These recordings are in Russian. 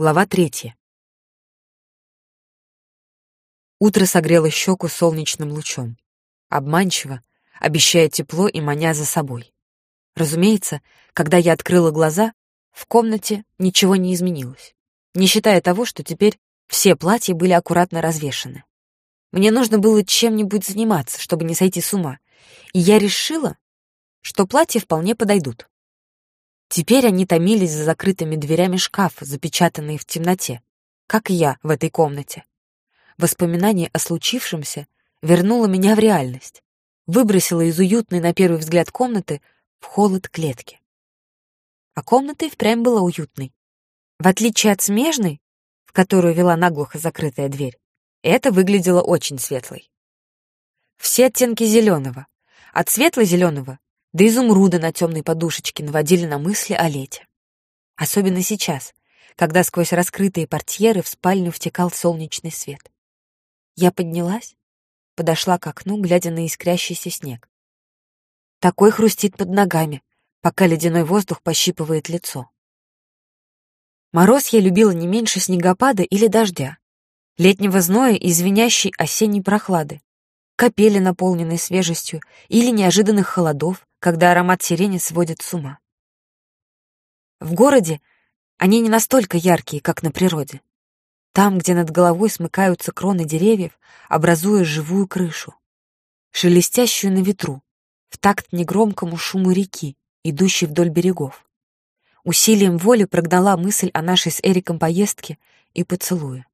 Глава третья. Утро согрело щеку солнечным лучом. Обманчиво, обещая тепло и маня за собой. Разумеется, когда я открыла глаза, в комнате ничего не изменилось, не считая того, что теперь все платья были аккуратно развешаны. Мне нужно было чем-нибудь заниматься, чтобы не сойти с ума, и я решила, что платья вполне подойдут. Теперь они томились за закрытыми дверями шкафа, запечатанные в темноте, как и я в этой комнате. Воспоминание о случившемся вернуло меня в реальность, выбросило из уютной на первый взгляд комнаты в холод клетки. А комната и впрямь была уютной. В отличие от смежной, в которую вела наглухо закрытая дверь, это выглядело очень светлой. Все оттенки зеленого, от светло-зеленого до изумруда на темной подушечке наводили на мысли о лете. Особенно сейчас, когда сквозь раскрытые портьеры в спальню втекал солнечный свет. Я поднялась, подошла к окну, глядя на искрящийся снег. Такой хрустит под ногами, пока ледяной воздух пощипывает лицо. Мороз я любила не меньше снегопада или дождя, летнего зноя и звенящей осенней прохлады, капели, наполненной свежестью, или неожиданных холодов, когда аромат сирени сводит с ума. В городе они не настолько яркие, как на природе. Там, где над головой смыкаются кроны деревьев, образуя живую крышу, шелестящую на ветру, в такт негромкому шуму реки, идущей вдоль берегов. Усилием воли прогнала мысль о нашей с Эриком поездке и поцелуе.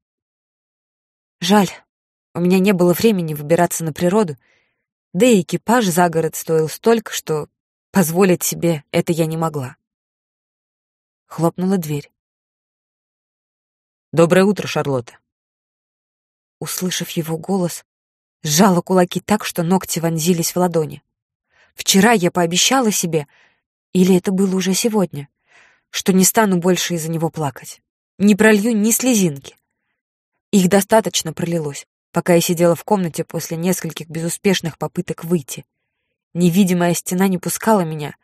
Жаль, у меня не было времени выбираться на природу да и экипаж за город стоил столько, что позволить себе это я не могла. Хлопнула дверь. «Доброе утро, Шарлотта!» Услышав его голос, сжала кулаки так, что ногти вонзились в ладони. Вчера я пообещала себе, или это было уже сегодня, что не стану больше из-за него плакать, не пролью ни слезинки. Их достаточно пролилось, пока я сидела в комнате после нескольких безуспешных попыток выйти. Невидимая стена не пускала меня,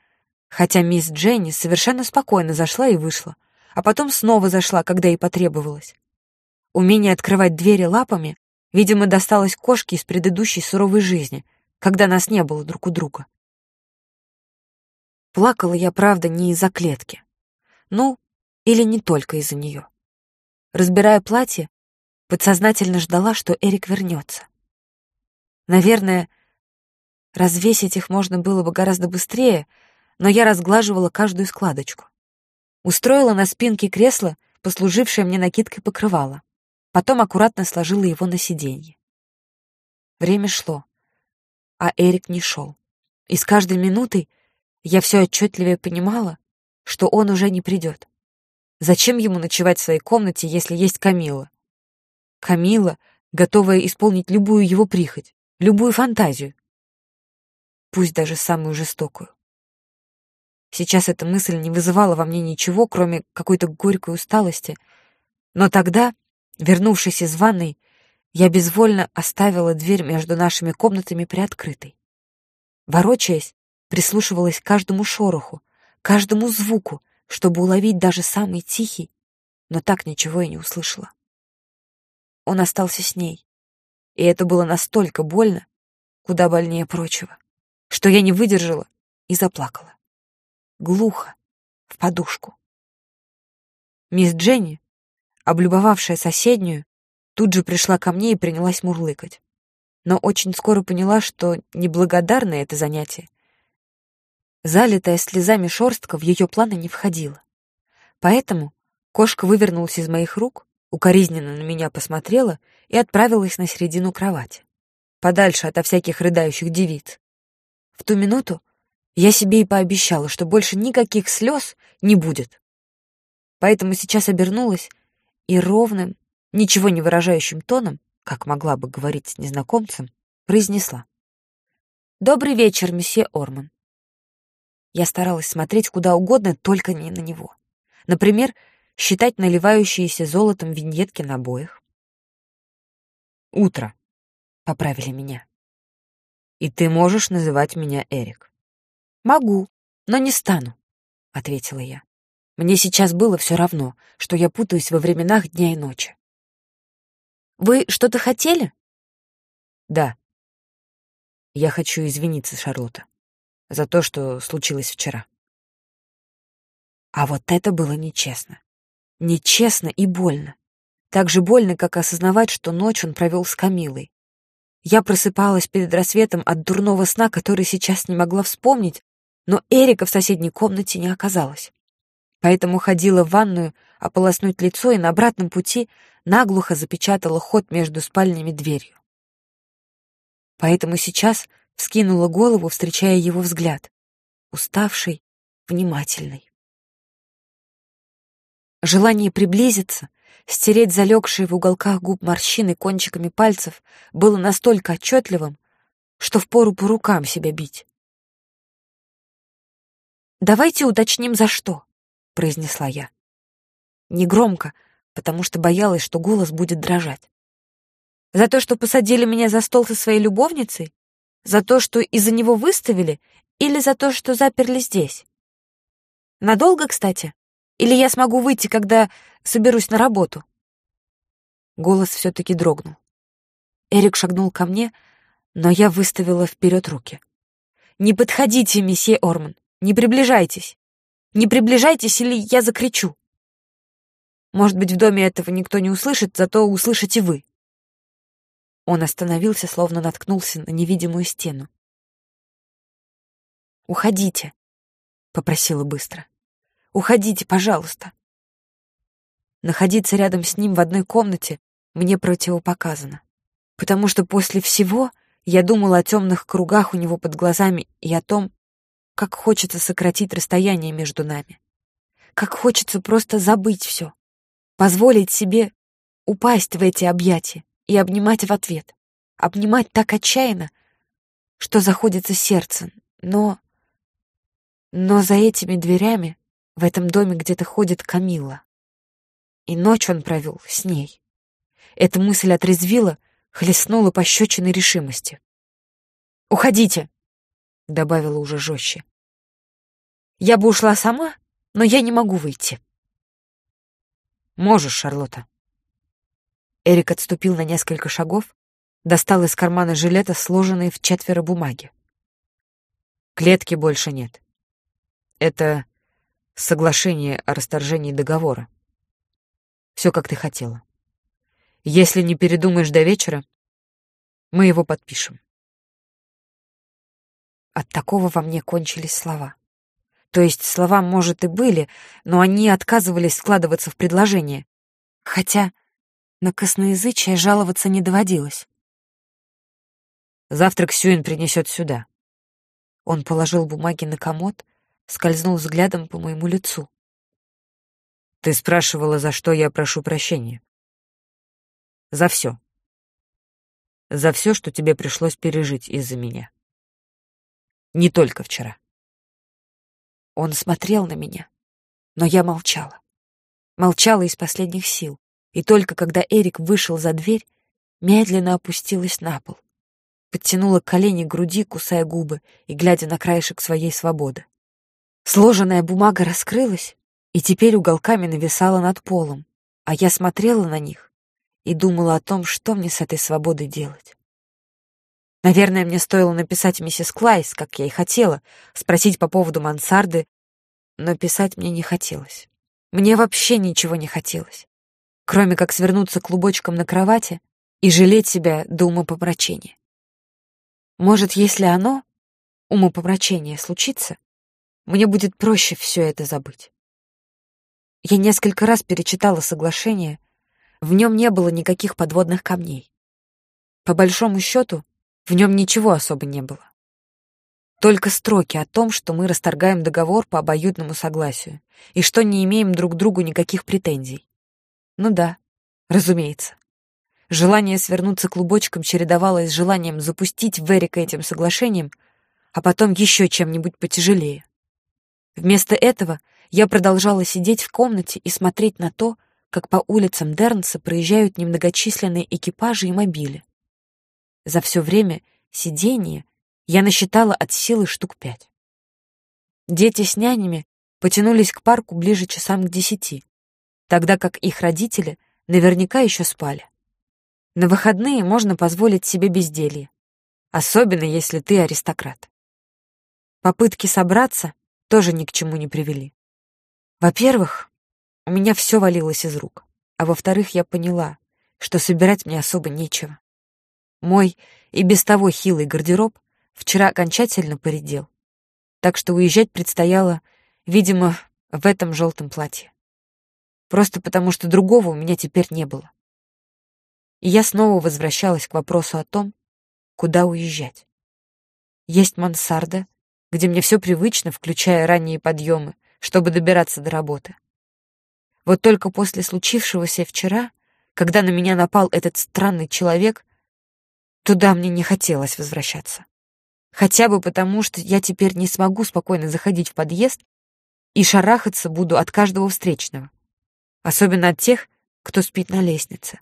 хотя мисс Дженни совершенно спокойно зашла и вышла, а потом снова зашла, когда ей потребовалось. Умение открывать двери лапами, видимо, досталось кошке из предыдущей суровой жизни, когда нас не было друг у друга. Плакала я, правда, не из-за клетки. Ну, или не только из-за нее. Разбирая платье, подсознательно ждала, что Эрик вернется. Наверное, развесить их можно было бы гораздо быстрее, но я разглаживала каждую складочку. Устроила на спинке кресла, послужившее мне накидкой покрывала. Потом аккуратно сложила его на сиденье. Время шло, а Эрик не шел. И с каждой минутой я все отчетливее понимала, что он уже не придет. Зачем ему ночевать в своей комнате, если есть Камила? Камила, готовая исполнить любую его прихоть, любую фантазию. Пусть даже самую жестокую. Сейчас эта мысль не вызывала во мне ничего, кроме какой-то горькой усталости, но тогда, вернувшись из ванной, я безвольно оставила дверь между нашими комнатами приоткрытой. Ворочаясь, прислушивалась к каждому шороху, каждому звуку, чтобы уловить даже самый тихий, но так ничего и не услышала. Он остался с ней. И это было настолько больно, куда больнее прочего, что я не выдержала и заплакала. Глухо, в подушку. Мисс Дженни, облюбовавшая соседнюю, тут же пришла ко мне и принялась мурлыкать. Но очень скоро поняла, что неблагодарное это занятие. Залитая слезами шорстка в ее планы не входила. Поэтому кошка вывернулась из моих рук, укоризненно на меня посмотрела и отправилась на середину кровати, подальше ото всяких рыдающих девиц. В ту минуту я себе и пообещала, что больше никаких слез не будет. Поэтому сейчас обернулась и ровным, ничего не выражающим тоном, как могла бы говорить с незнакомцем, произнесла. «Добрый вечер, месье Орман». Я старалась смотреть куда угодно, только не на него. Например, считать наливающиеся золотом виньетки на обоях. «Утро», — поправили меня. «И ты можешь называть меня Эрик». «Могу, но не стану», — ответила я. Мне сейчас было все равно, что я путаюсь во временах дня и ночи. «Вы что-то хотели?» «Да. Я хочу извиниться, Шарлотта, за то, что случилось вчера». А вот это было нечестно. Нечестно и больно. Так же больно, как осознавать, что ночь он провел с Камилой. Я просыпалась перед рассветом от дурного сна, который сейчас не могла вспомнить, но Эрика в соседней комнате не оказалось поэтому ходила в ванную ополоснуть лицо и на обратном пути наглухо запечатала ход между спальнями дверью. Поэтому сейчас вскинула голову, встречая его взгляд, уставший, внимательный. Желание приблизиться, стереть залегшие в уголках губ морщины кончиками пальцев было настолько отчетливым, что впору по рукам себя бить. «Давайте уточним, за что», — произнесла я. Негромко, потому что боялась, что голос будет дрожать. За то, что посадили меня за стол со своей любовницей? За то, что из-за него выставили? Или за то, что заперли здесь? Надолго, кстати? Или я смогу выйти, когда соберусь на работу?» Голос все-таки дрогнул. Эрик шагнул ко мне, но я выставила вперед руки. «Не подходите, месье Орман, не приближайтесь. Не приближайтесь, или я закричу. Может быть, в доме этого никто не услышит, зато услышите вы. Он остановился, словно наткнулся на невидимую стену. «Уходите», — попросила быстро. «Уходите, пожалуйста». Находиться рядом с ним в одной комнате мне противопоказано, потому что после всего я думала о темных кругах у него под глазами и о том, как хочется сократить расстояние между нами. Как хочется просто забыть все. Позволить себе упасть в эти объятия и обнимать в ответ. Обнимать так отчаянно, что заходится сердце. Но... Но за этими дверями в этом доме где-то ходит Камила. И ночь он провел с ней. Эта мысль отрезвила, хлестнула пощечиной решимости. «Уходите!» — добавила уже жестче. «Я бы ушла сама, но я не могу выйти». «Можешь, Шарлотта». Эрик отступил на несколько шагов, достал из кармана жилета сложенные в четверо бумаги. «Клетки больше нет. Это соглашение о расторжении договора. Все, как ты хотела. Если не передумаешь до вечера, мы его подпишем. От такого во мне кончились слова. То есть слова, может, и были, но они отказывались складываться в предложение. Хотя на косноязычие жаловаться не доводилось. «Завтрак Сюин принесет сюда». Он положил бумаги на комод, скользнул взглядом по моему лицу. «Ты спрашивала, за что я прошу прощения?» «За все. За все, что тебе пришлось пережить из-за меня». Не только вчера. Он смотрел на меня, но я молчала. Молчала из последних сил, и только когда Эрик вышел за дверь, медленно опустилась на пол, подтянула колени к груди, кусая губы и глядя на краешек своей свободы. Сложенная бумага раскрылась и теперь уголками нависала над полом, а я смотрела на них и думала о том, что мне с этой свободой делать. Наверное, мне стоило написать миссис Клайс, как я и хотела, спросить по поводу мансарды, но писать мне не хотелось. Мне вообще ничего не хотелось, кроме как свернуться клубочком на кровати и жалеть себя до умопомрачения. Может, если оно, умопомрачение, случится, мне будет проще все это забыть. Я несколько раз перечитала соглашение, в нем не было никаких подводных камней. По большому счету, в нем ничего особо не было. Только строки о том, что мы расторгаем договор по обоюдному согласию и что не имеем друг к другу никаких претензий. Ну да, разумеется. Желание свернуться клубочком чередовалось с желанием запустить в Эрика этим соглашением, а потом еще чем-нибудь потяжелее. Вместо этого я продолжала сидеть в комнате и смотреть на то, как по улицам Дернса проезжают немногочисленные экипажи и мобили. За все время сидения я насчитала от силы штук пять. Дети с нянями потянулись к парку ближе часам к десяти, тогда как их родители наверняка еще спали. На выходные можно позволить себе безделье, особенно если ты аристократ. Попытки собраться тоже ни к чему не привели. Во-первых, у меня все валилось из рук, а во-вторых, я поняла, что собирать мне особо нечего. Мой и без того хилый гардероб вчера окончательно поредел, так что уезжать предстояло, видимо, в этом желтом платье. Просто потому, что другого у меня теперь не было. И я снова возвращалась к вопросу о том, куда уезжать. Есть мансарда, где мне все привычно, включая ранние подъемы, чтобы добираться до работы. Вот только после случившегося вчера, когда на меня напал этот странный человек, туда мне не хотелось возвращаться. Хотя бы потому, что я теперь не смогу спокойно заходить в подъезд и шарахаться буду от каждого встречного. Особенно от тех, кто спит на лестнице.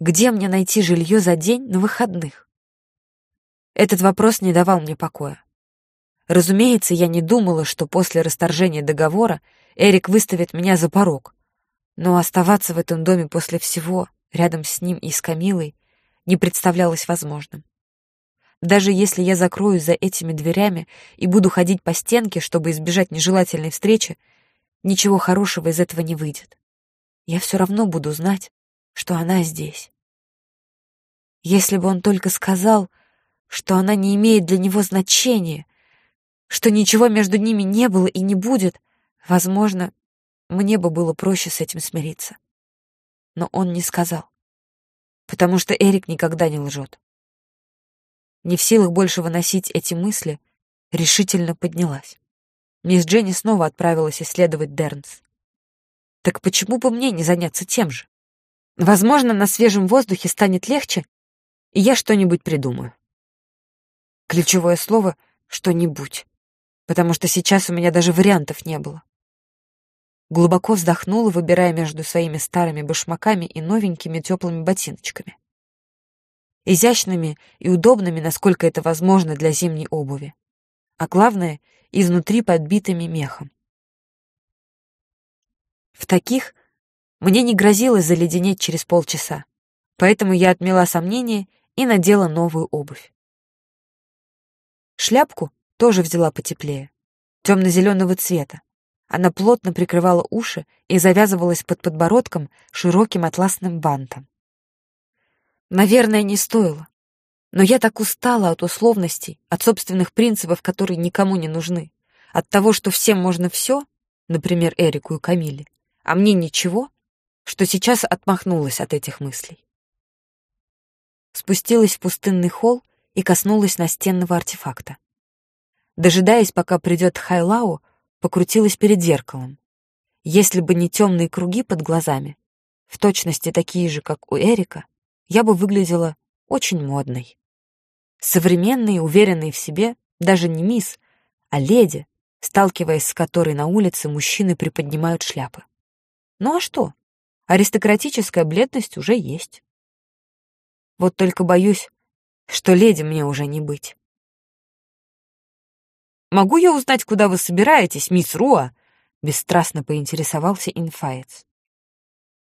Где мне найти жилье за день на выходных? Этот вопрос не давал мне покоя. Разумеется, я не думала, что после расторжения договора Эрик выставит меня за порог. Но оставаться в этом доме после всего, рядом с ним и с Камилой, не представлялось возможным. Даже если я закроюсь за этими дверями и буду ходить по стенке, чтобы избежать нежелательной встречи, ничего хорошего из этого не выйдет. Я все равно буду знать, что она здесь. Если бы он только сказал, что она не имеет для него значения, что ничего между ними не было и не будет, возможно, мне бы было проще с этим смириться. Но он не сказал, потому что Эрик никогда не лжет. Не в силах больше выносить эти мысли, решительно поднялась. Мисс Дженни снова отправилась исследовать Дернс. Так почему бы мне не заняться тем же? Возможно, на свежем воздухе станет легче, и я что-нибудь придумаю. Ключевое слово «что-нибудь» потому что сейчас у меня даже вариантов не было. Глубоко вздохнула, выбирая между своими старыми башмаками и новенькими теплыми ботиночками. Изящными и удобными, насколько это возможно для зимней обуви. А главное, изнутри подбитыми мехом. В таких мне не грозилось заледенеть через полчаса, поэтому я отмела сомнения и надела новую обувь. Шляпку тоже взяла потеплее, темно-зеленого цвета. Она плотно прикрывала уши и завязывалась под подбородком широким атласным бантом. Наверное, не стоило. Но я так устала от условностей, от собственных принципов, которые никому не нужны, от того, что всем можно все, например, Эрику и Камиле, а мне ничего, что сейчас отмахнулась от этих мыслей. Спустилась в пустынный холл и коснулась настенного артефакта. Дожидаясь, пока придет Хайлау, покрутилась перед зеркалом. Если бы не темные круги под глазами, в точности такие же, как у Эрика, я бы выглядела очень модной. Современной, уверенной в себе, даже не мисс, а леди, сталкиваясь с которой на улице мужчины приподнимают шляпы. Ну а что? Аристократическая бледность уже есть. Вот только боюсь, что леди мне уже не быть. «Могу я узнать, куда вы собираетесь, мисс Руа?» — бесстрастно поинтересовался инфаец.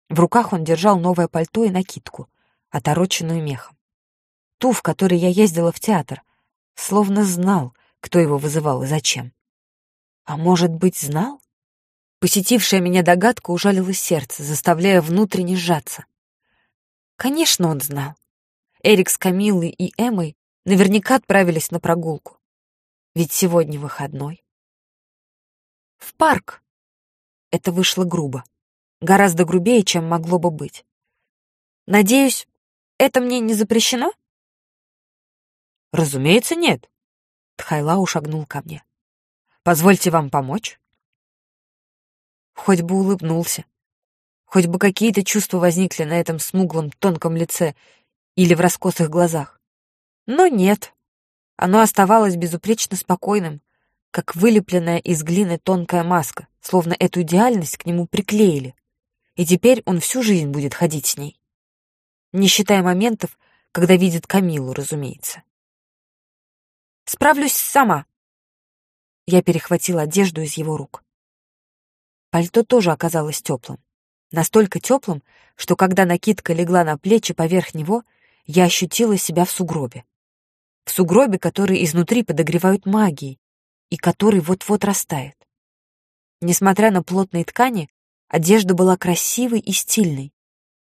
В руках он держал новое пальто и накидку, отороченную мехом. Ту, в которой я ездила в театр, словно знал, кто его вызывал и зачем. А может быть, знал? Посетившая меня догадка ужалила сердце, заставляя внутренне сжаться. Конечно, он знал. Эрик с Камиллой и Эмой наверняка отправились на прогулку. Ведь сегодня выходной. В парк. Это вышло грубо. Гораздо грубее, чем могло бы быть. Надеюсь, это мне не запрещено? Разумеется, нет. Тхайлау шагнул ко мне. Позвольте вам помочь? Хоть бы улыбнулся. Хоть бы какие-то чувства возникли на этом смуглом, тонком лице или в раскосых глазах. Но нет. Оно оставалось безупречно спокойным, как вылепленная из глины тонкая маска, словно эту идеальность к нему приклеили. И теперь он всю жизнь будет ходить с ней. Не считая моментов, когда видит Камилу, разумеется. «Справлюсь сама». Я перехватила одежду из его рук. Пальто тоже оказалось теплым. Настолько теплым, что когда накидка легла на плечи поверх него, я ощутила себя в сугробе. В сугробе, который изнутри подогревают магией, и который вот-вот растает. Несмотря на плотные ткани, одежда была красивой и стильной.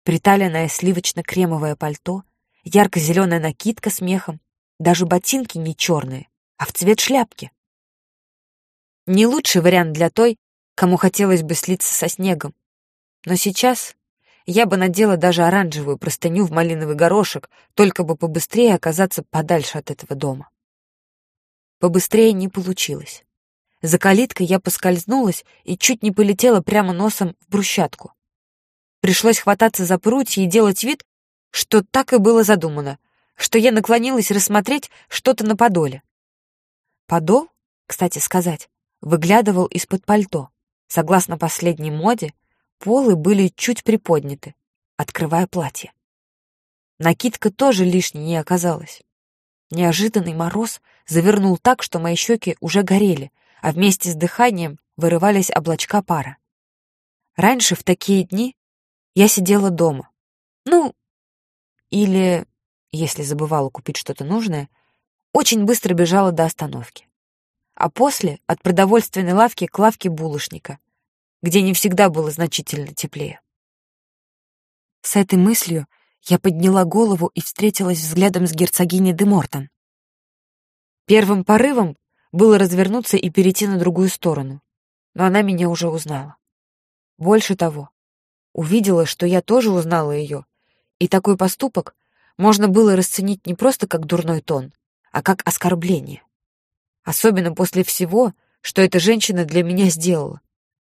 Приталенное сливочно-кремовое пальто, ярко-зеленая накидка с мехом, даже ботинки не черные, а в цвет шляпки. Не лучший вариант для той, кому хотелось бы слиться со снегом. Но сейчас я бы надела даже оранжевую простыню в малиновый горошек, только бы побыстрее оказаться подальше от этого дома. Побыстрее не получилось. За калиткой я поскользнулась и чуть не полетела прямо носом в брусчатку. Пришлось хвататься за прутья и делать вид, что так и было задумано, что я наклонилась рассмотреть что-то на подоле. Подол, кстати сказать, выглядывал из-под пальто. Согласно последней моде, полы были чуть приподняты, открывая платье. Накидка тоже лишней не оказалась. Неожиданный мороз завернул так, что мои щеки уже горели, а вместе с дыханием вырывались облачка пара. Раньше, в такие дни, я сидела дома. Ну, или, если забывала купить что-то нужное, очень быстро бежала до остановки а после — от продовольственной лавки к лавке булочника, где не всегда было значительно теплее. С этой мыслью я подняла голову и встретилась взглядом с герцогиней де Мортон. Первым порывом было развернуться и перейти на другую сторону, но она меня уже узнала. Больше того, увидела, что я тоже узнала ее, и такой поступок можно было расценить не просто как дурной тон, а как оскорбление. Особенно после всего, что эта женщина для меня сделала.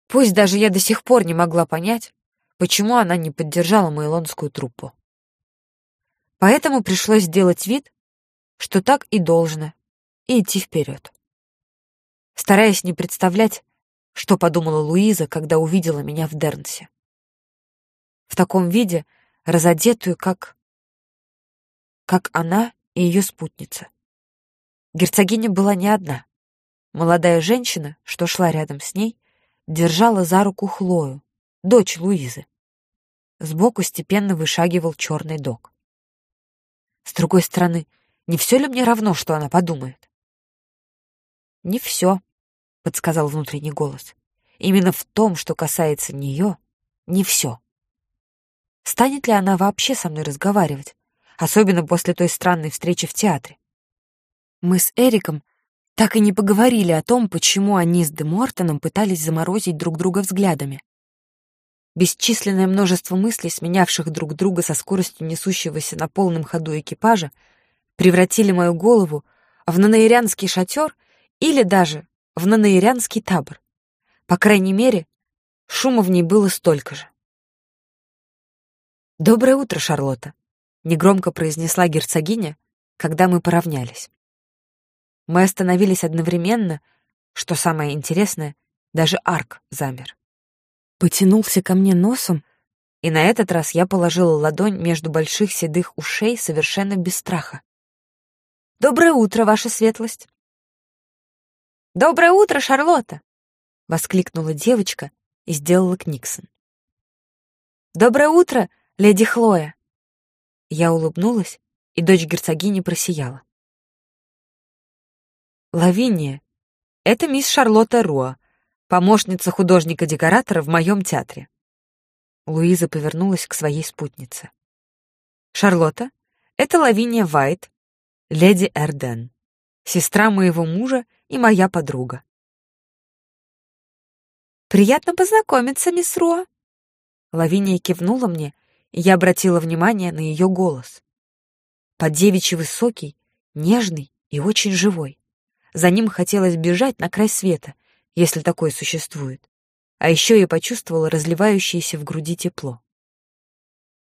Пусть даже я до сих пор не могла понять, почему она не поддержала мейлонскую труппу. Поэтому пришлось сделать вид, что так и должно, и идти вперед. Стараясь не представлять, что подумала Луиза, когда увидела меня в Дернсе. В таком виде, разодетую, как... как она и ее спутница. Герцогиня была не одна. Молодая женщина, что шла рядом с ней, держала за руку Хлою, дочь Луизы. Сбоку степенно вышагивал черный дог. С другой стороны, не все ли мне равно, что она подумает? «Не все», — подсказал внутренний голос. «Именно в том, что касается нее, не все. Станет ли она вообще со мной разговаривать, особенно после той странной встречи в театре? Мы с Эриком так и не поговорили о том, почему они с Де Мортоном пытались заморозить друг друга взглядами. Бесчисленное множество мыслей, сменявших друг друга со скоростью несущегося на полном ходу экипажа, превратили мою голову в нанаирянский шатер или даже в нанаирянский табор. По крайней мере, шума в ней было столько же. «Доброе утро, Шарлотта», — негромко произнесла герцогиня, когда мы поравнялись. Мы остановились одновременно, что самое интересное, даже Арк замер. Потянулся ко мне носом, и на этот раз я положила ладонь между больших седых ушей совершенно без страха. «Доброе утро, ваша светлость!» «Доброе утро, Шарлотта!» — воскликнула девочка и сделала книксон. «Доброе утро, леди Хлоя!» Я улыбнулась, и дочь герцогини просияла. Лавиния — это мисс Шарлотта Руа, помощница художника-декоратора в моем театре. Луиза повернулась к своей спутнице. Шарлотта — это Лавиния Вайт, леди Эрден, сестра моего мужа и моя подруга. «Приятно познакомиться, мисс Руа». Лавиния кивнула мне, и я обратила внимание на ее голос. Под девичий высокий, нежный и очень живой. За ним хотелось бежать на край света, если такое существует. А еще я почувствовала разливающееся в груди тепло.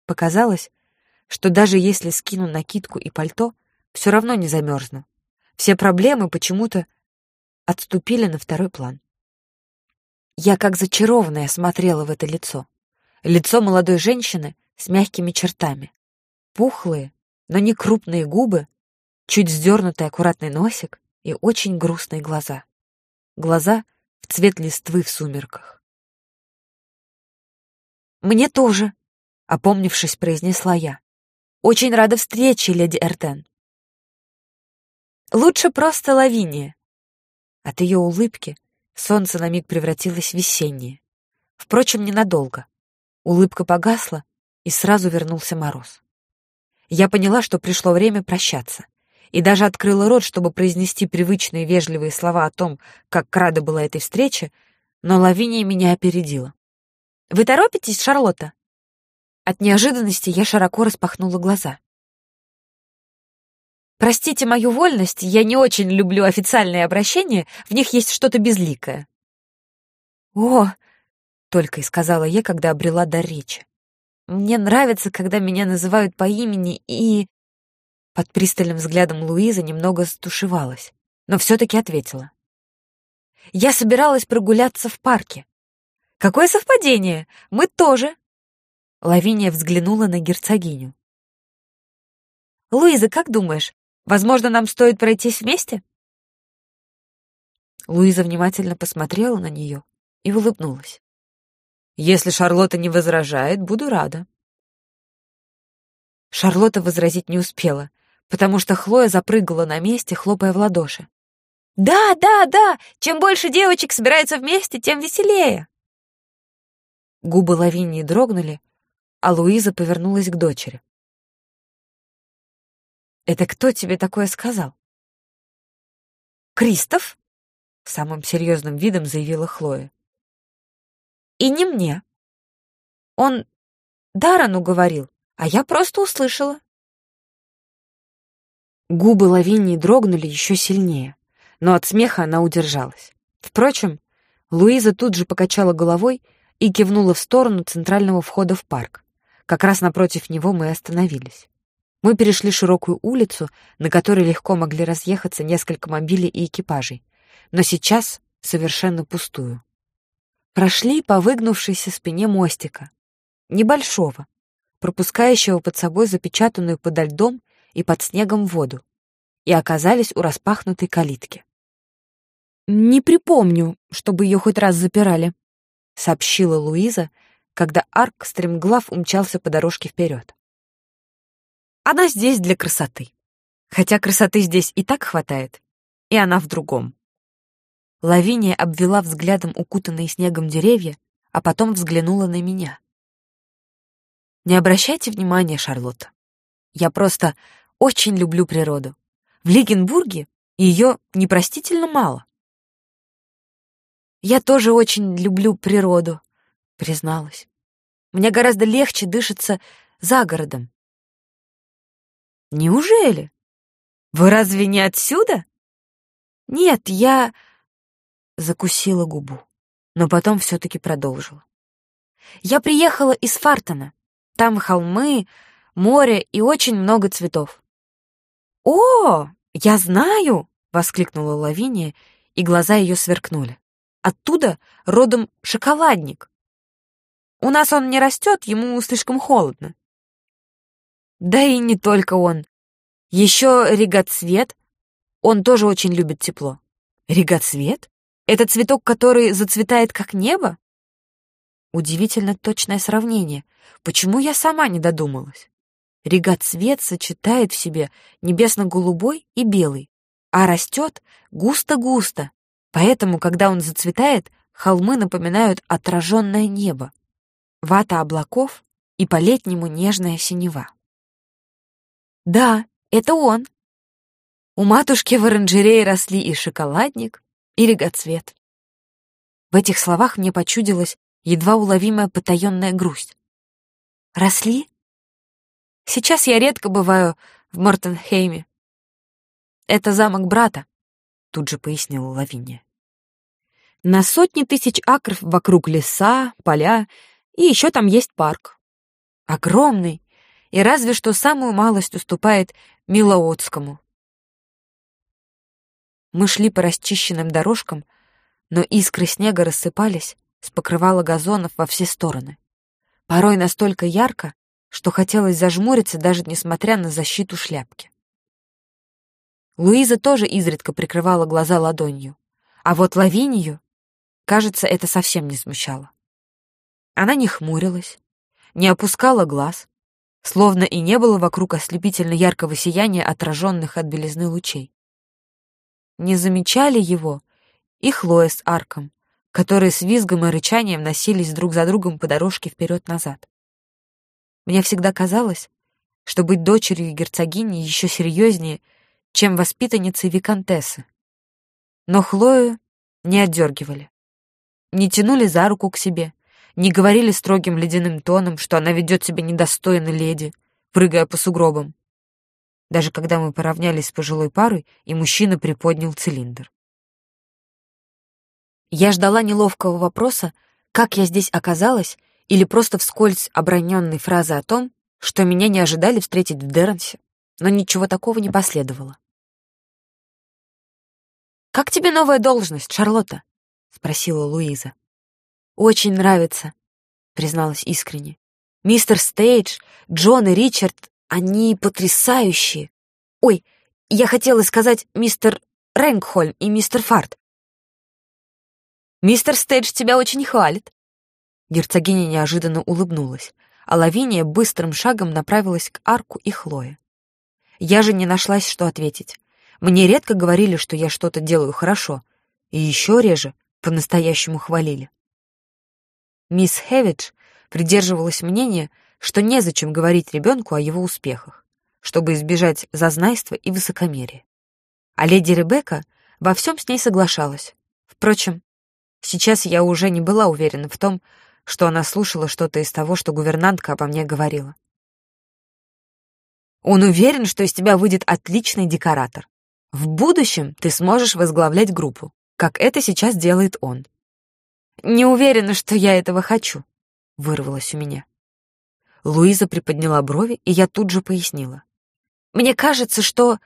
Показалось, что даже если скину накидку и пальто, все равно не замерзну. Все проблемы почему-то отступили на второй план. Я как зачарованная смотрела в это лицо. Лицо молодой женщины с мягкими чертами. Пухлые, но не крупные губы, чуть вздернутый аккуратный носик, и очень грустные глаза. глаза в цвет листвы в сумерках. «Мне тоже», — опомнившись, произнесла я. «Очень рада встрече, леди Эртен». «Лучше просто Лавиния». От ее улыбки солнце на миг превратилось в весеннее. Впрочем, ненадолго. Улыбка погасла, и сразу вернулся мороз. Я поняла, что пришло время прощаться, и даже открыла рот, чтобы произнести привычные вежливые слова о том, как рада была этой встрече, но Лавиния меня опередила. «Вы торопитесь, Шарлотта?» От неожиданности я широко распахнула глаза. «Простите мою вольность, я не очень люблю официальные обращения, в них есть что-то безликое». «О!» — только и сказала я, когда обрела дар речи. Мне нравится, когда меня называют по имени и...» Под пристальным взглядом Луиза немного стушевалась, но все-таки ответила. «Я собиралась прогуляться в парке. Какое совпадение! Мы тоже!» Лавиния взглянула на герцогиню. «Луиза, как думаешь, возможно, нам стоит пройтись вместе?» Луиза внимательно посмотрела на нее и улыбнулась. Если Шарлотта не возражает, буду рада. Шарлотта возразить не успела, потому что Хлоя запрыгала на месте, хлопая в ладоши. «Да, да, да! Чем больше девочек собирается вместе, тем веселее!» Губы Лавинии дрогнули, а Луиза повернулась к дочери. «Это кто тебе такое сказал?» «Кристоф?» — самым серьезным видом заявила Хлоя. И не мне. Он Дарану говорил, а я просто услышала. Губы Лавинии дрогнули еще сильнее, но от смеха она удержалась. Впрочем, Луиза тут же покачала головой и кивнула в сторону центрального входа в парк. Как раз напротив него мы остановились. Мы перешли широкую улицу, на которой легко могли разъехаться несколько мобилей и экипажей, но сейчас совершенно пустую прошли по выгнувшейся спине мостика, небольшого, пропускающего под собой запечатанную подо льдом и под снегом воду, и оказались у распахнутой калитки. «Не припомню, чтобы ее хоть раз запирали», — сообщила Луиза, когда Арк стремглав умчался по дорожке вперед. «Она здесь для красоты. Хотя красоты здесь и так хватает, и она в другом». Лавиния обвела взглядом укутанные снегом деревья, а потом взглянула на меня. «Не обращайте внимания, Шарлотта. Я просто очень люблю природу. В Лигенбурге ее непростительно мало». «Я тоже очень люблю природу», — призналась. «Мне гораздо легче дышится за городом». «Неужели? Вы разве не отсюда?» «Нет, я...» закусила губу, но потом все-таки продолжила. «Я приехала из Фартона. Там холмы, море и очень много цветов». «О, я знаю!» — воскликнула Лавиния, и глаза ее сверкнули. «Оттуда родом шоколадник. У нас он не растет, ему слишком холодно». Да и не только он. Еще регоцвет. Он тоже очень любит тепло. Регоцвет? Это цветок, который зацветает как небо? Удивительно точное сравнение. Почему я сама не додумалась? Регоцвет сочетает в себе небесно-голубой и белый, а растет густо-густо. Поэтому, когда он зацветает, холмы напоминают отраженное небо, вата облаков и по-летнему нежная синева. Да, это он. У матушки в оранжерее росли и шоколадник, и регоцвет. В этих словах мне почудилась едва уловимая потаенная грусть. Росли? Сейчас я редко бываю в Мортенхейме. Это замок брата, тут же пояснила Лавиния. На сотни тысяч акров вокруг леса, поля, и еще там есть парк. Огромный, и разве что самую малость уступает Милоотскому. Мы шли по расчищенным дорожкам, но искры снега рассыпались с покрывала газонов во все стороны. Порой настолько ярко, что хотелось зажмуриться, даже несмотря на защиту шляпки. Луиза тоже изредка прикрывала глаза ладонью, А вот Лавинию, кажется, это совсем не смущало. Она не хмурилась, не опускала глаз, словно и не было вокруг ослепительно яркого сияния, отраженных от белизны лучей. Не замечали его и Хлоя с Арком, которые с визгом и рычанием носились друг за другом по дорожке вперед-назад. Мне всегда казалось, что быть дочерью герцогини еще серьезнее, чем воспитанницей виконтессы. Но Хлою не отдергивали, не тянули за руку к себе, не говорили строгим ледяным тоном, что она ведет себя недостойно леди, прыгая по сугробам. Даже когда мы поравнялись с пожилой парой, и мужчина приподнял цилиндр. Я ждала неловкого вопроса, как я здесь оказалась, или просто вскользь оброненной фразы о том, что меня не ожидали встретить в Дернсе, но ничего такого не последовало. «Как тебе новая должность, Шарлотта?» — спросила Луиза. «Очень нравится», — призналась искренне. «Мистер Стейдж, Джон и Ричард, они потрясающие. Ой, я хотела сказать мистер Рэнкхольм и мистер Фарт». «Мистер Стейдж тебя очень хвалит». Герцогиня неожиданно улыбнулась, а Лавиния быстрым шагом направилась к арку и Хлое. Я же не нашлась, что ответить. Мне редко говорили, что я что-то делаю хорошо, и еще реже по-настоящему хвалили. Мисс Хевидж придерживалась мнения, что незачем говорить ребенку о его успехах, чтобы избежать зазнайства и высокомерия. А леди Ребекка во всем с ней соглашалась. Впрочем, сейчас я уже не была уверена в том, что она слушала что-то из того, что гувернантка обо мне говорила. Он уверен, что из тебя выйдет отличный декоратор. В будущем ты сможешь возглавлять группу, как это сейчас делает он. «Не уверена, что я этого хочу», — вырвалось у меня. Луиза приподняла брови, и я тут же пояснила. «Мне кажется, что,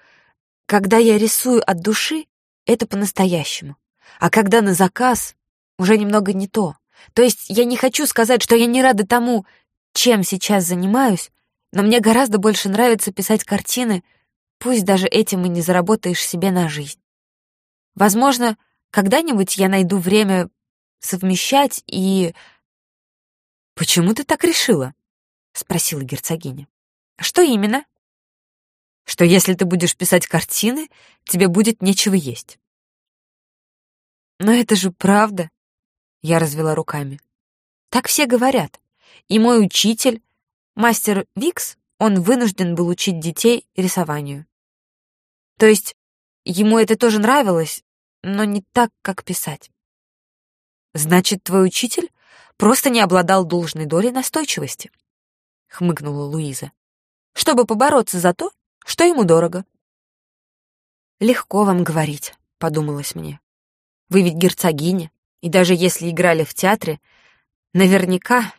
когда я рисую от души, это по-настоящему, а когда на заказ, уже немного не то. То есть я не хочу сказать, что я не рада тому, чем сейчас занимаюсь, но мне гораздо больше нравится писать картины, пусть даже этим и не заработаешь себе на жизнь. Возможно, когда-нибудь я найду время совмещать и... «Почему ты так решила?» — спросила герцогиня. «Что именно?» «Что если ты будешь писать картины, тебе будет нечего есть». «Но это же правда», — я развела руками. «Так все говорят. И мой учитель, мастер Викс, он вынужден был учить детей рисованию. То есть ему это тоже нравилось, но не так, как писать. Значит, твой учитель просто не обладал должной долей настойчивости, хмыкнула Луиза, чтобы побороться за то, что ему дорого. Легко вам говорить, подумалось мне. Вы ведь герцогиня, и даже если играли в театре, наверняка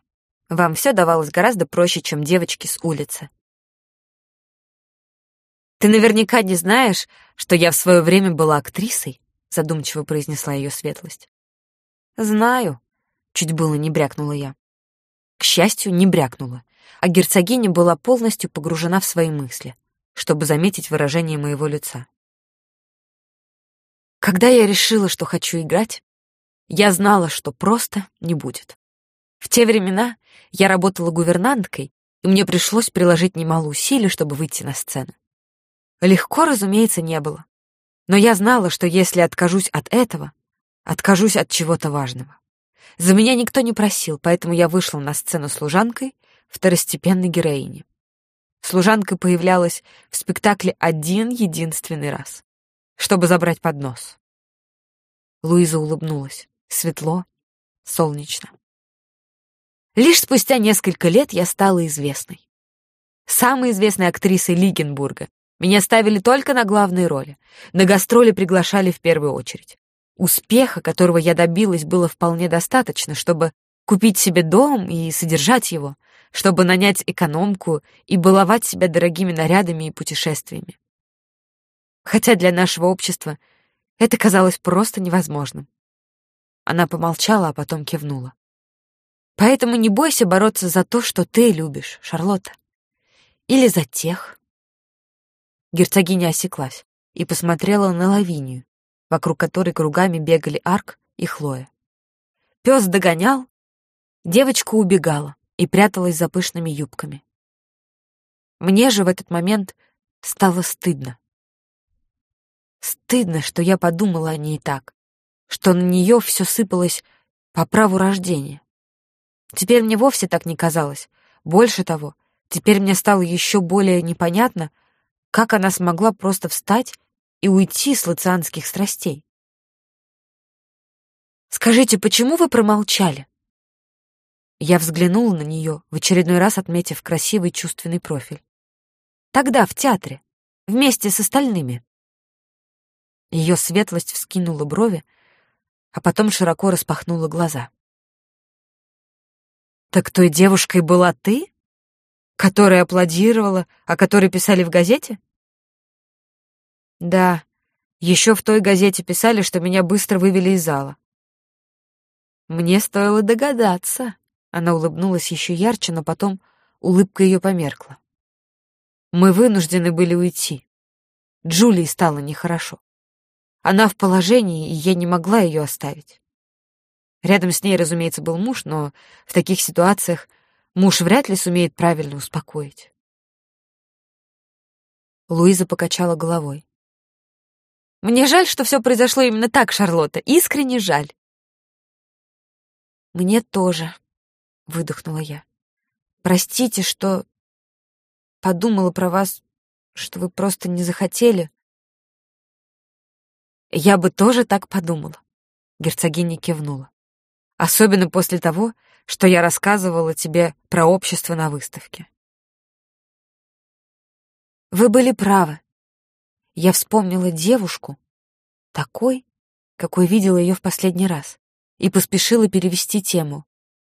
вам все давалось гораздо проще, чем девочки с улицы. Ты наверняка не знаешь, что я в свое время была актрисой, задумчиво произнесла ее светлость. «Знаю», — чуть было не брякнула я. К счастью, не брякнула, а герцогиня была полностью погружена в свои мысли, чтобы заметить выражение моего лица. Когда я решила, что хочу играть, я знала, что просто не будет. В те времена я работала гувернанткой, и мне пришлось приложить немало усилий, чтобы выйти на сцену. Легко, разумеется, не было. Но я знала, что если откажусь от этого, Откажусь от чего-то важного. За меня никто не просил, поэтому я вышла на сцену служанкой, второстепенной героини. Служанка появлялась в спектакле один единственный раз, чтобы забрать поднос. Луиза улыбнулась. Светло, солнечно. Лишь спустя несколько лет я стала известной. Самой известной актрисой Лигенбурга. Меня ставили только на главные роли. На гастроли приглашали в первую очередь. Успеха, которого я добилась, было вполне достаточно, чтобы купить себе дом и содержать его, чтобы нанять экономку и баловать себя дорогими нарядами и путешествиями. Хотя для нашего общества это казалось просто невозможным. Она помолчала, а потом кивнула. Поэтому не бойся бороться за то, что ты любишь, Шарлотта. Или за тех. Герцогиня осеклась и посмотрела на Лавинию, вокруг которой кругами бегали Арк и Хлоя. Пес догонял, девочка убегала и пряталась за пышными юбками. Мне же в этот момент стало стыдно. Стыдно, что я подумала о ней так, что на нее все сыпалось по праву рождения. Теперь мне вовсе так не казалось. Больше того, теперь мне стало еще более непонятно, как она смогла просто встать и уйти с лацианских страстей. «Скажите, почему вы промолчали?» Я взглянула на нее, в очередной раз отметив красивый чувственный профиль. «Тогда, в театре, вместе с остальными». Ее светлость вскинула брови, а потом широко распахнула глаза. «Так той девушкой была ты? Которая аплодировала, о которой писали в газете?» «Да, еще в той газете писали, что меня быстро вывели из зала». «Мне стоило догадаться», — она улыбнулась еще ярче, но потом улыбка ее померкла. «Мы вынуждены были уйти. Джулии стало нехорошо. Она в положении, и я не могла ее оставить. Рядом с ней, разумеется, был муж, но в таких ситуациях муж вряд ли сумеет правильно успокоить. Луиза покачала головой. «Мне жаль, что все произошло именно так, Шарлотта. Искренне жаль». «Мне тоже», — выдохнула я. «Простите, что подумала про вас, что вы просто не захотели». «Я бы тоже так подумала», — герцогиня кивнула. Особенно после того, что я рассказывала тебе про общество на выставке. Вы были правы. Я вспомнила девушку, такой, какой видела ее в последний раз, и поспешила перевести тему.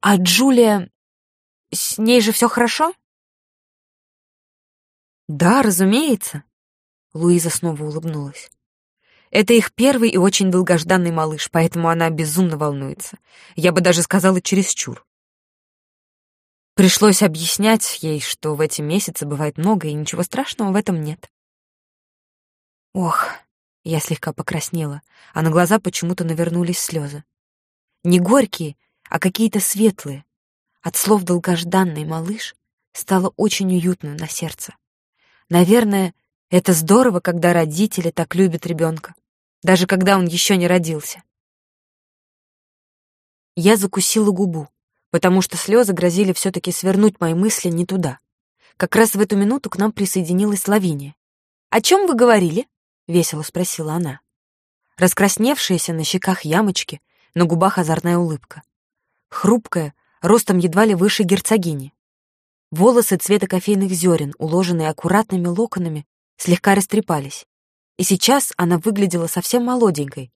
А Джулия... С ней же все хорошо? Да, разумеется. Луиза снова улыбнулась. Это их первый и очень долгожданный малыш, поэтому она безумно волнуется. Я бы даже сказала чересчур. Пришлось объяснять ей, что в эти месяцы бывает много, и ничего страшного в этом нет. Ох, я слегка покраснела, а на глаза почему-то навернулись слезы. Не горькие, а какие-то светлые. От слов «долгожданный малыш» стало очень уютно на сердце. Наверное, это здорово, когда родители так любят ребенка даже когда он еще не родился. Я закусила губу, потому что слезы грозили все-таки свернуть мои мысли не туда. Как раз в эту минуту к нам присоединилась Лавиния. «О чем вы говорили?» — весело спросила она. Раскрасневшиеся на щеках ямочки, на губах озорная улыбка. Хрупкая, ростом едва ли выше герцогини. Волосы цвета кофейных зерен, уложенные аккуратными локонами, слегка растрепались. И сейчас она выглядела совсем молоденькой.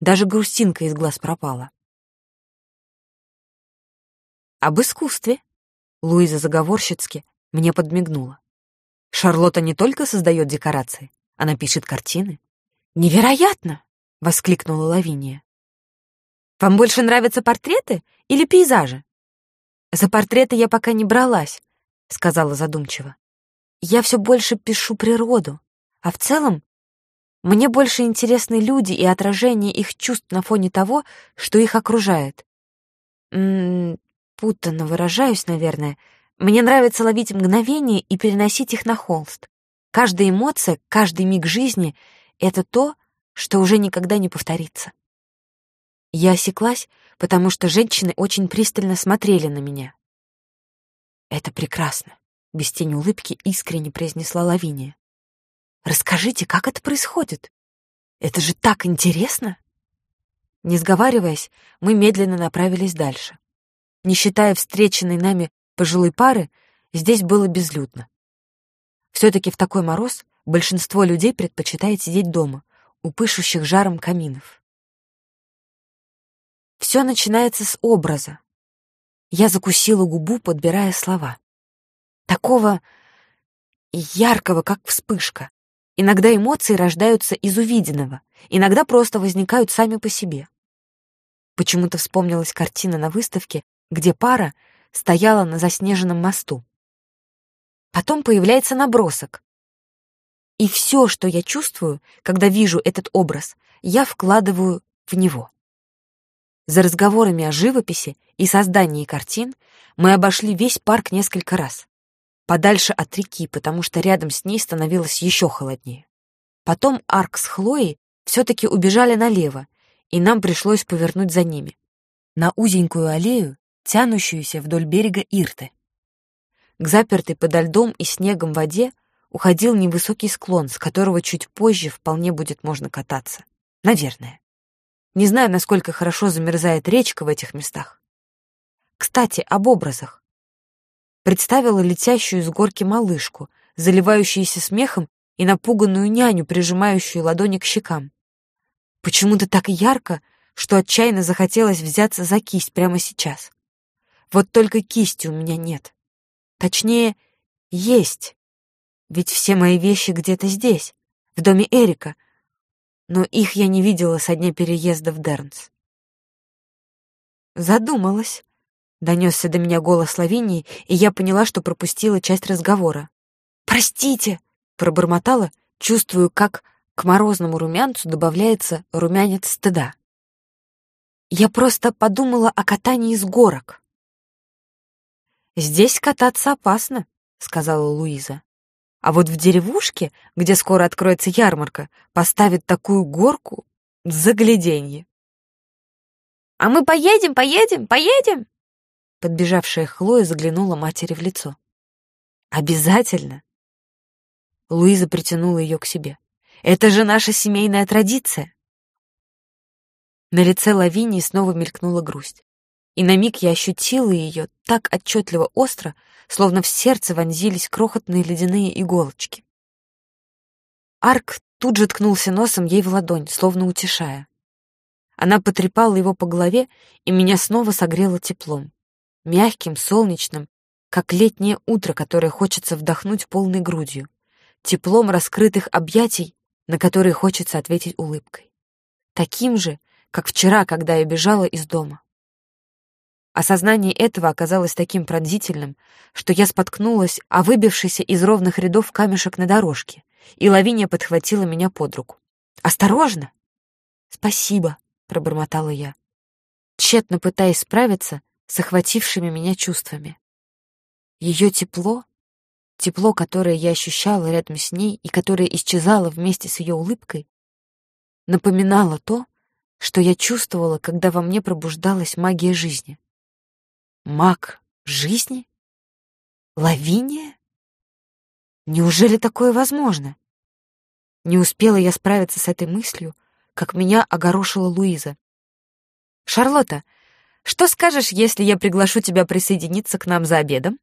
Даже грустинка из глаз пропала. «Об искусстве», — Луиза заговорщицки мне подмигнула. «Шарлотта не только создает декорации, она пишет картины». «Невероятно!» — воскликнула Лавиния. «Вам больше нравятся портреты или пейзажи?» «За портреты я пока не бралась», — сказала задумчиво. «Я все больше пишу природу, а в целом мне больше интересны люди и отражение их чувств на фоне того, что их окружает. М -м, путанно выражаюсь, наверное. Мне нравится ловить мгновения и переносить их на холст. Каждая эмоция, каждый миг жизни — это то, что уже никогда не повторится. Я осеклась, потому что женщины очень пристально смотрели на меня. «Это прекрасно», — без тени улыбки искренне произнесла Лавиния. Расскажите, как это происходит? Это же так интересно!» Не сговариваясь, мы медленно направились дальше. Не считая встреченной нами пожилой пары, здесь было безлюдно. Все-таки в такой мороз большинство людей предпочитает сидеть дома, у пышущих жаром каминов. Все начинается с образа. Я закусила губу, подбирая слова. Такого яркого, как вспышка. Иногда эмоции рождаются из увиденного, иногда просто возникают сами по себе. Почему-то вспомнилась картина на выставке, где пара стояла на заснеженном мосту. Потом появляется набросок. И все, что я чувствую, когда вижу этот образ, я вкладываю в него. За разговорами о живописи и создании картин мы обошли весь парк несколько раз. Подальше от реки, потому что рядом с ней становилось еще холоднее. Потом Арк с Хлоей все-таки убежали налево, и нам пришлось повернуть за ними. На узенькую аллею, тянущуюся вдоль берега Ирты. К запертой подо льдом и снегом воде уходил невысокий склон, с которого чуть позже вполне будет можно кататься. Наверное. Не знаю, насколько хорошо замерзает речка в этих местах. Кстати, об образах. Представила летящую с горки малышку, заливающуюся смехом и напуганную няню, прижимающую ладони к щекам. Почему-то так ярко, что отчаянно захотелось взяться за кисть прямо сейчас. Вот только кисти у меня нет. Точнее, есть. Ведь все мои вещи где-то здесь, в доме Эрика, но их я не видела со дня переезда в Дернс. Задумалась. Донесся до меня голос Лавинии, и я поняла, что пропустила часть разговора. «Простите!» Пробормотала, чувствую, как к морозному румянцу добавляется румянец стыда. Я просто подумала о катании с горок. «Здесь кататься опасно», — сказала Луиза. «А вот в деревушке, где скоро откроется ярмарка, поставят такую горку — загляденье». «А мы поедем, поедем, поедем!» Подбежавшая Хлоя заглянула матери в лицо. «Обязательно!» Луиза притянула ее к себе. «Это же наша семейная традиция!» На лице Лавинии снова мелькнула грусть. И на миг я ощутила ее так отчетливо остро, словно в сердце вонзились крохотные ледяные иголочки. Арк тут же ткнулся носом ей в ладонь, словно утешая. Она потрепала его по голове, и меня снова согрело теплом. Мягким, солнечным, как летнее утро, которое хочется вдохнуть полной грудью теплом раскрытых объятий, на которые хочется ответить улыбкой. Таким же, как вчера, когда я бежала из дома. Осознание этого оказалось таким пронзительным, что я споткнулась о выбившийся из ровных рядов камешек на дорожке, и Лавиния подхватила меня под руку. «Осторожно!» «Спасибо», — пробормотала я, тщетно пытаясь справиться с охватившими меня чувствами. Ее тепло Тепло, которое я ощущала рядом с ней и которое исчезало вместе с ее улыбкой, напоминало то, что я чувствовала, когда во мне пробуждалась магия жизни. Маг жизни? Лавиния? Неужели такое возможно? Не успела я справиться с этой мыслью, как меня огорошила Луиза. «Шарлотта, что скажешь, если я приглашу тебя присоединиться к нам за обедом?»